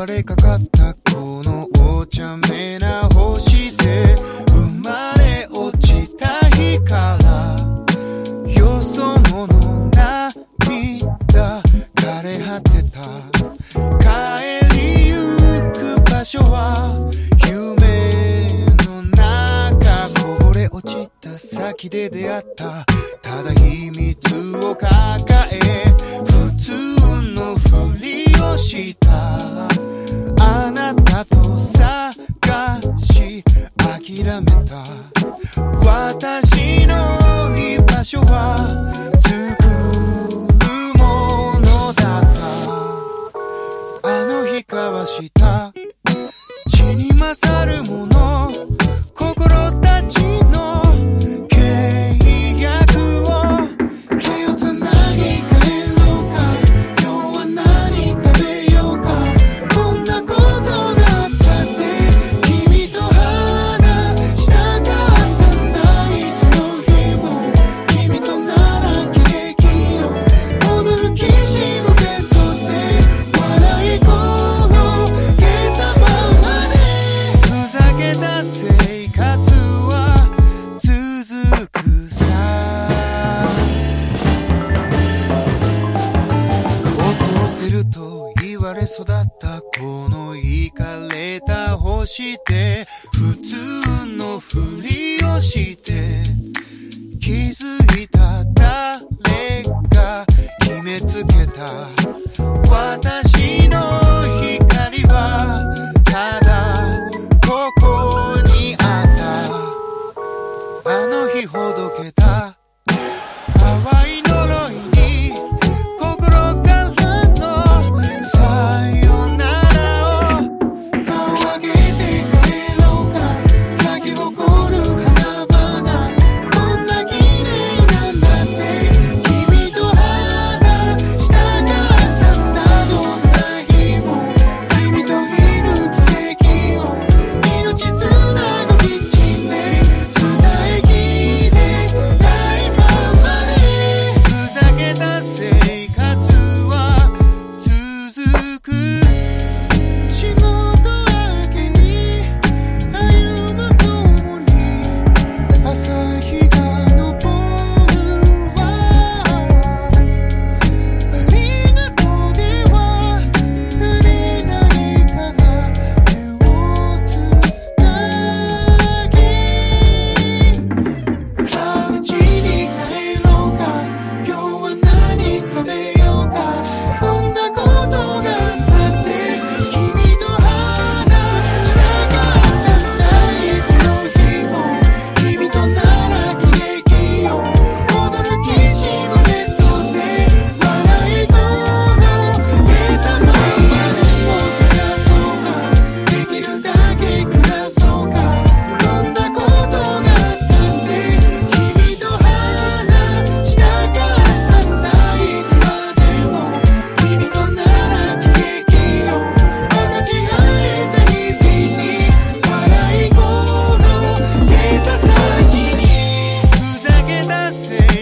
壊れかかったこのお茶目な星で生まれ落ちた日からよそ者涙枯れ果てた。帰りゆく場所は夢の中こぼれ落ちた先で出会った。ただ秘密を抱え普通のふりをした。したまれ育ったこのイカれた星で普通のふりをして気づいた誰が決めつけた。私の光はただここにあった。あの日ほどけた。淡い dancing.